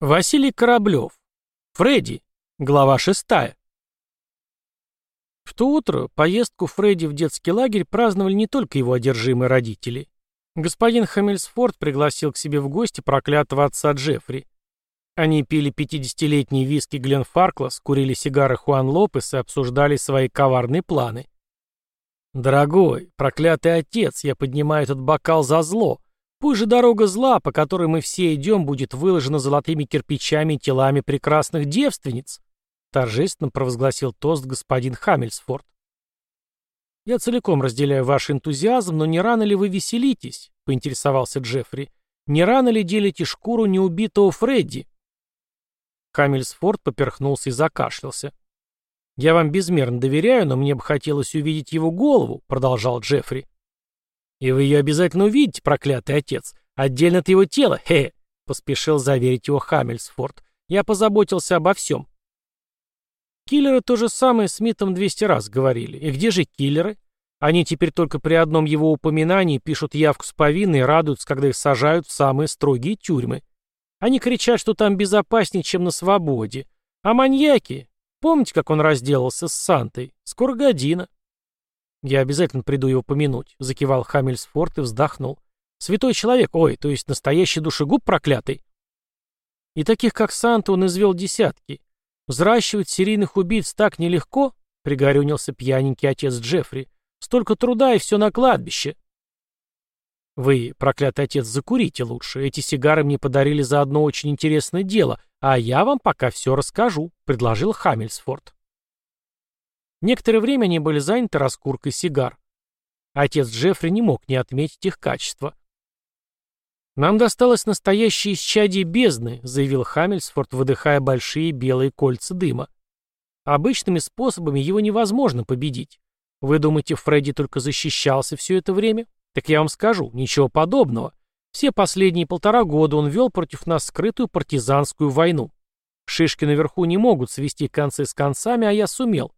Василий Кораблев. Фредди. Глава шестая. В то утро поездку Фредди в детский лагерь праздновали не только его одержимые родители. Господин Хаммельсфорд пригласил к себе в гости проклятого отца Джеффри. Они пили 50-летний виски Глен Фарклас, курили сигары Хуан Лопес и обсуждали свои коварные планы. «Дорогой, проклятый отец, я поднимаю этот бокал за зло», Пусть же дорога зла, по которой мы все идем, будет выложена золотыми кирпичами и телами прекрасных девственниц, торжественно провозгласил тост господин Хаммельсфорд. «Я целиком разделяю ваш энтузиазм, но не рано ли вы веселитесь?» — поинтересовался Джеффри. «Не рано ли делите шкуру неубитого Фредди?» Хаммельсфорд поперхнулся и закашлялся. «Я вам безмерно доверяю, но мне бы хотелось увидеть его голову», — продолжал Джеффри. «И вы ее обязательно увидите, проклятый отец. Отдельно от его тела, хе!» — поспешил заверить его Хаммельсфорд. «Я позаботился обо всем». Киллеры то же самое с Смитом 200 раз говорили. И где же киллеры? Они теперь только при одном его упоминании пишут явку с повинной и радуются, когда их сажают в самые строгие тюрьмы. Они кричат, что там безопаснее, чем на свободе. А маньяки? Помните, как он разделался с Сантой? Скоро година. «Я обязательно приду его помянуть», — закивал Хаммельсфорд и вздохнул. «Святой человек, ой, то есть настоящий душегуб проклятый». И таких, как Санта, он извел десятки. Взращивать серийных убийц так нелегко, — пригорюнился пьяненький отец Джеффри. Столько труда и все на кладбище. Вы, проклятый отец, закурите лучше. Эти сигары мне подарили за одно очень интересное дело, а я вам пока все расскажу, — предложил Хаммельсфорд. Некоторое время они были заняты раскуркой сигар. Отец Джеффри не мог не отметить их качество. «Нам досталось настоящее исчадие бездны», — заявил Хаммельсфорд, выдыхая большие белые кольца дыма. «Обычными способами его невозможно победить. Вы думаете, Фредди только защищался все это время? Так я вам скажу, ничего подобного. Все последние полтора года он вел против нас скрытую партизанскую войну. Шишки наверху не могут свести концы с концами, а я сумел.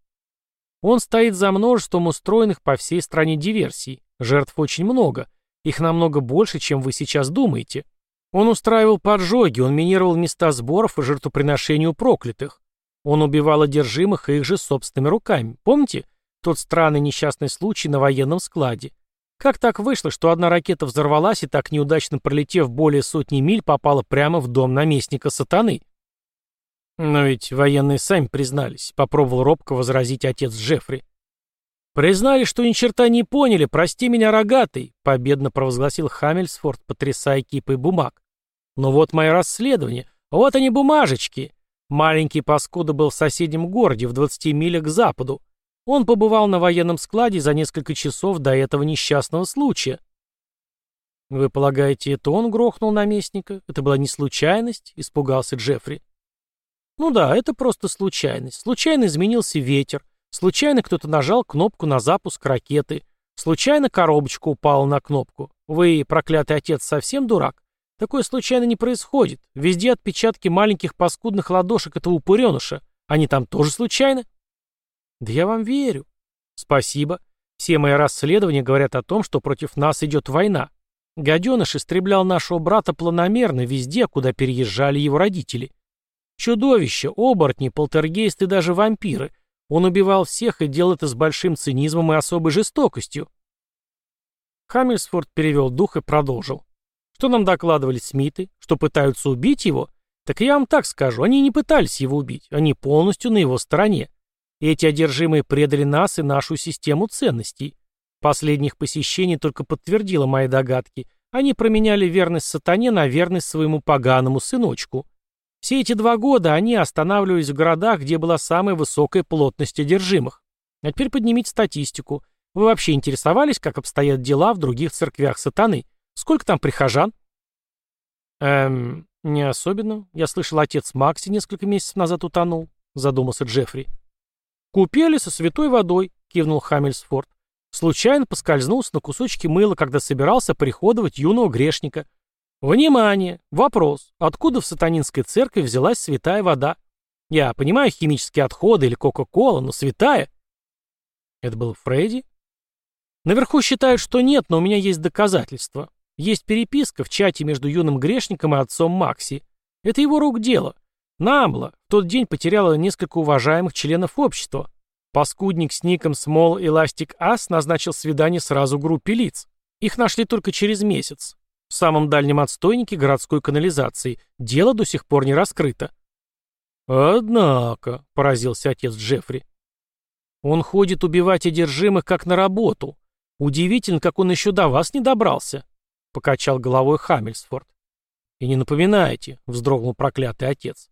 Он стоит за множеством устроенных по всей стране диверсий. Жертв очень много. Их намного больше, чем вы сейчас думаете. Он устраивал поджоги, он минировал места сборов и жертвоприношений у проклятых. Он убивал одержимых их же собственными руками. Помните? Тот странный несчастный случай на военном складе. Как так вышло, что одна ракета взорвалась и так неудачно пролетев более сотни миль, попала прямо в дом наместника сатаны? Но ведь военные сами признались, попробовал робко возразить отец Джеффри. Признали, что ни черта не поняли, прости меня, рогатый, победно провозгласил Хаммельсфорд, потрясая кипой бумаг. Но вот мое расследование, вот они бумажечки. Маленький паскуда был в соседнем городе, в 20 милях к западу. Он побывал на военном складе за несколько часов до этого несчастного случая. «Вы полагаете, это он грохнул наместника? Это была не случайность?» — испугался Джеффри. Ну да, это просто случайность. Случайно изменился ветер. Случайно кто-то нажал кнопку на запуск ракеты. Случайно коробочка упала на кнопку. Вы, проклятый отец, совсем дурак? Такое случайно не происходит. Везде отпечатки маленьких паскудных ладошек этого упыреныша. Они там тоже случайно? Да я вам верю. Спасибо. Все мои расследования говорят о том, что против нас идет война. Гаденыш истреблял нашего брата планомерно везде, куда переезжали его родители. Чудовища, оборотни, полтергейсты даже вампиры. Он убивал всех и делал это с большим цинизмом и особой жестокостью. Хаммельсфорд перевел дух и продолжил. Что нам докладывали Смиты? Что пытаются убить его? Так я вам так скажу, они не пытались его убить, они полностью на его стороне. Эти одержимые предали нас и нашу систему ценностей. Последних посещений только подтвердило мои догадки. Они променяли верность сатане на верность своему поганому сыночку. Все эти два года они останавливались в городах, где была самая высокая плотность одержимых. А теперь поднимите статистику. Вы вообще интересовались, как обстоят дела в других церквях сатаны? Сколько там прихожан? Эм, не особенно. Я слышал, отец Макси несколько месяцев назад утонул, задумался Джеффри. Купели со святой водой, кивнул Хаммельсфорд. Случайно поскользнулся на кусочке мыла, когда собирался приходовать юного грешника. Внимание! Вопрос. Откуда в сатанинской церкви взялась святая вода? Я понимаю химические отходы или Кока-Кола, но святая? Это был Фредди? Наверху считают, что нет, но у меня есть доказательства. Есть переписка в чате между юным грешником и отцом Макси. Это его рук дело. Намла в тот день потеряла несколько уважаемых членов общества. Паскудник с ником Small Elastic Ass назначил свидание сразу группе лиц. Их нашли только через месяц. В самом дальнем отстойнике городской канализации. Дело до сих пор не раскрыто. «Однако», — поразился отец Джеффри, — «он ходит убивать одержимых как на работу. Удивительно, как он еще до вас не добрался», — покачал головой Хаммельсфорд. «И не напоминайте», — вздрогнул проклятый отец.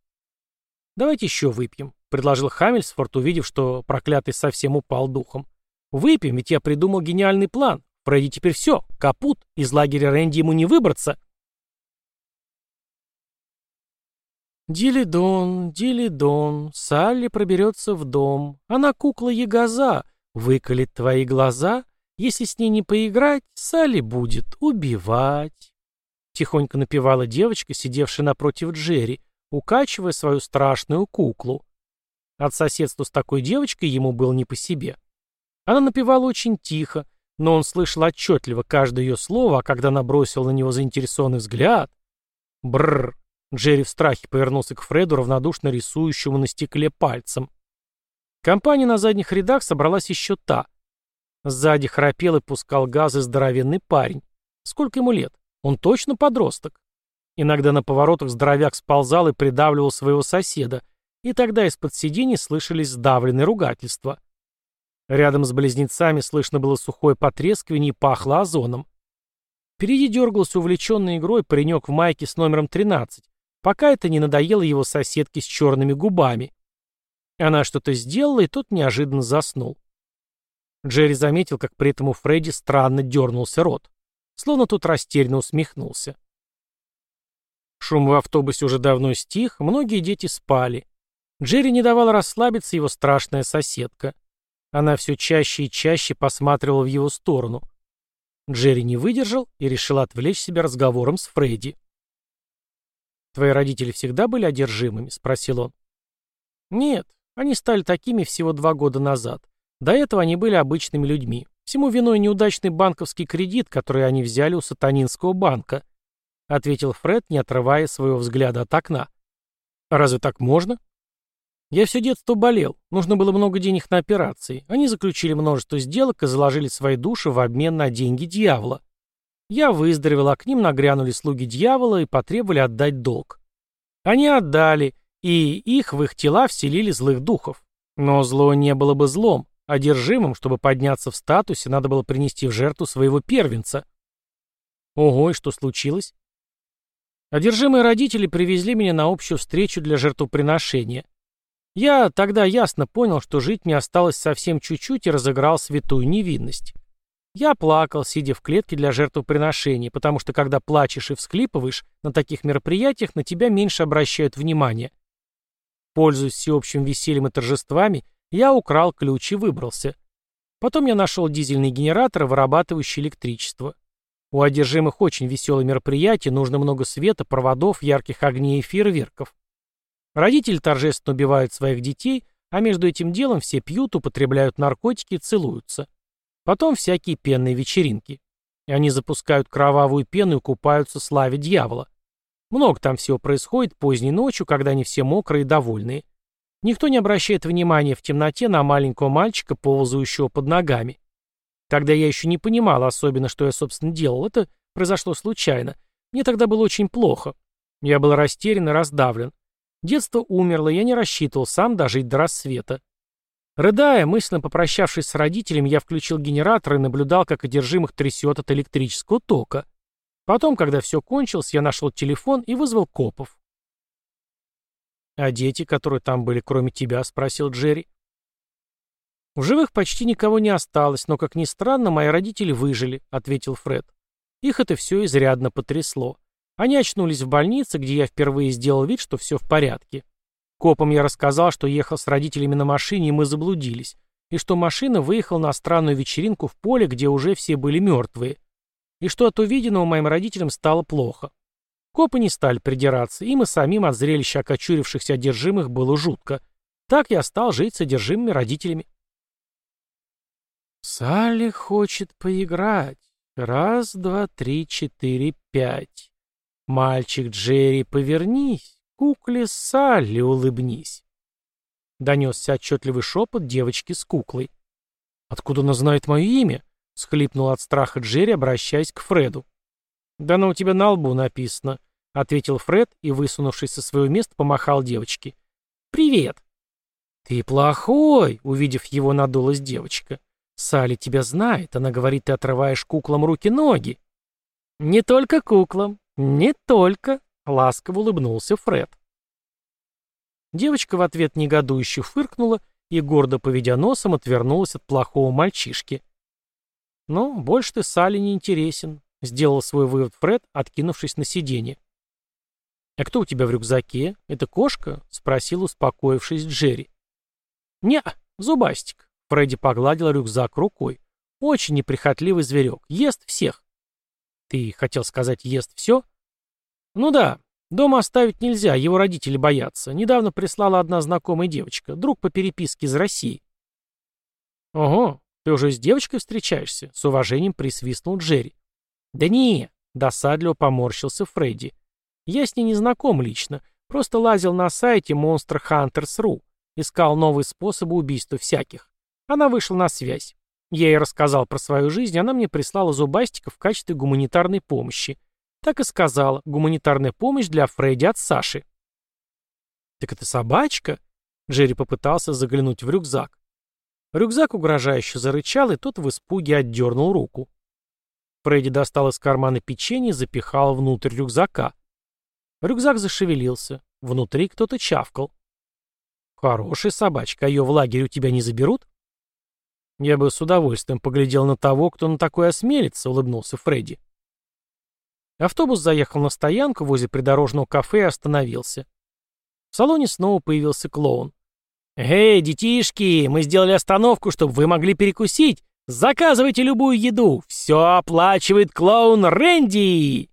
«Давайте еще выпьем», — предложил Хаммельсфорд, увидев, что проклятый совсем упал духом. «Выпьем, ведь я придумал гениальный план. Фредди теперь все, капут, из лагеря Рэнди ему не выбраться». «Дилидон, Дилидон, Салли проберется в дом. Она кукла Ягоза, выколет твои глаза. Если с ней не поиграть, Салли будет убивать». Тихонько напевала девочка, сидевшая напротив Джерри, укачивая свою страшную куклу. От соседства с такой девочкой ему было не по себе. Она напевала очень тихо, но он слышал отчетливо каждое ее слово, а когда она бросила на него заинтересованный взгляд... Бррр! Джерри в страхе повернулся к Фреду, равнодушно рисующему на стекле пальцем. Компания на задних рядах собралась еще та. Сзади храпел и пускал газы здоровенный парень. Сколько ему лет? Он точно подросток. Иногда на поворотах здоровяк сползал и придавливал своего соседа, и тогда из-под сидений слышались сдавленные ругательства. Рядом с близнецами слышно было сухое потрескивание и пахло озоном. Впереди дергался увлеченный игрой паренек в майке с номером 13, пока это не надоело его соседке с черными губами. Она что-то сделала, и тот неожиданно заснул. Джерри заметил, как при этом у Фредди странно дернулся рот. Словно тот растерянно усмехнулся. Шум в автобусе уже давно стих, многие дети спали. Джерри не давала расслабиться его страшная соседка. Она все чаще и чаще посматривала в его сторону. Джерри не выдержал и решил отвлечь себя разговором с Фредди. «Твои родители всегда были одержимыми?» — спросил он. «Нет, они стали такими всего два года назад. До этого они были обычными людьми. Всему виной неудачный банковский кредит, который они взяли у сатанинского банка», — ответил Фред, не отрывая своего взгляда от окна. «А разве так можно?» «Я все детство болел. Нужно было много денег на операции. Они заключили множество сделок и заложили свои души в обмен на деньги дьявола. Я выздоровел, а к ним нагрянули слуги дьявола и потребовали отдать долг. Они отдали, и их в их тела вселили злых духов. Но зло не было бы злом. Одержимым, чтобы подняться в статусе, надо было принести в жертву своего первенца. Ого, и что случилось? Одержимые родители привезли меня на общую встречу для жертвоприношения. Я тогда ясно понял, что жить мне осталось совсем чуть-чуть и разыграл святую невинность. Я плакал, сидя в клетке для жертвоприношений, потому что когда плачешь и всхлипываешь, на таких мероприятиях на тебя меньше обращают внимания. Пользуясь всеобщим весельем и торжествами, я украл ключ и выбрался. Потом я нашел дизельный генератор, вырабатывающий электричество. У одержимых очень веселые мероприятия, нужно много света, проводов, ярких огней и фейерверков. Родители торжественно убивают своих детей, а между этим делом все пьют, употребляют наркотики целуются. Потом всякие пенные вечеринки. И они запускают кровавую пену и купаются славе дьявола. Много там всего происходит поздней ночью, когда они все мокрые и довольные. Никто не обращает внимания в темноте на маленького мальчика, ползающего под ногами. Тогда я еще не понимал особенно, что я, собственно, делал. Это произошло случайно. Мне тогда было очень плохо. Я был растерян и раздавлен. Детство умерло, я не рассчитывал сам дожить до рассвета. Рыдая, мысленно попрощавшись с родителями, я включил генератор и наблюдал, как одержимых трясет от электрического тока. Потом, когда все кончилось, я нашел телефон и вызвал копов. «А дети, которые там были, кроме тебя?» — спросил Джерри. «В живых почти никого не осталось, но, как ни странно, мои родители выжили», — ответил Фред. Их это все изрядно потрясло. Они очнулись в больнице, где я впервые сделал вид, что все в порядке. Копам я рассказал, что ехал с родителями на машине, и мы заблудились, и что машина выехала на странную вечеринку в поле, где уже все были мертвые, и что от увиденного моим родителям стало плохо. Копы не стали придираться, им и самим от зрелища окочурившихся одержимых было жутко. Так я стал жить с одержимыми родителями. «Салли хочет поиграть. Раз, два, три, четыре, пять. Мальчик Джерри, повернись. кукле Салли улыбнись. Донесся отчетливый шепот девочки с куклой. «Откуда она знает мое имя?» — схлипнул от страха Джерри, обращаясь к Фреду. «Да оно у тебя на лбу написано», — ответил Фред и, высунувшись со своего места, помахал девочке. «Привет!» «Ты плохой!» — увидев его, надулась девочка. «Салли тебя знает. Она говорит, ты отрываешь куклам руки-ноги». «Не только куклам. Не только!» — ласково улыбнулся Фред. Девочка в ответ негодующе фыркнула и, гордо поведя носом, отвернулась от плохого мальчишки. «Ну, больше ты Салли не интересен», — сделал свой вывод Фред, откинувшись на сиденье. «А кто у тебя в рюкзаке? Это кошка?» — спросил, успокоившись Джерри. «Не, зубастик», — Фредди погладил рюкзак рукой. «Очень неприхотливый зверек. Ест всех». «Ты хотел сказать, ест все?» «Ну да, Дома оставить нельзя, его родители боятся. Недавно прислала одна знакомая девочка, друг по переписке из России. Ого, ты уже с девочкой встречаешься? С уважением присвистнул Джерри. Да не, досадливо поморщился Фредди. Я с ней не знаком лично, просто лазил на сайте Monster Hunters.ru, искал новые способы убийства всяких. Она вышла на связь. Я ей рассказал про свою жизнь, она мне прислала зубастика в качестве гуманитарной помощи. Так и сказала, гуманитарная помощь для Фредди от Саши. «Так это собачка?» Джерри попытался заглянуть в рюкзак. Рюкзак угрожающе зарычал, и тот в испуге отдернул руку. Фредди достал из кармана печенье и запихал внутрь рюкзака. Рюкзак зашевелился. Внутри кто-то чавкал. «Хорошая собачка, а ее в лагерь у тебя не заберут?» «Я бы с удовольствием поглядел на того, кто на такое осмелится», — улыбнулся Фредди. Автобус заехал на стоянку возле придорожного кафе и остановился. В салоне снова появился клоун. «Эй, детишки, мы сделали остановку, чтобы вы могли перекусить. Заказывайте любую еду. Все оплачивает клоун Рэнди!»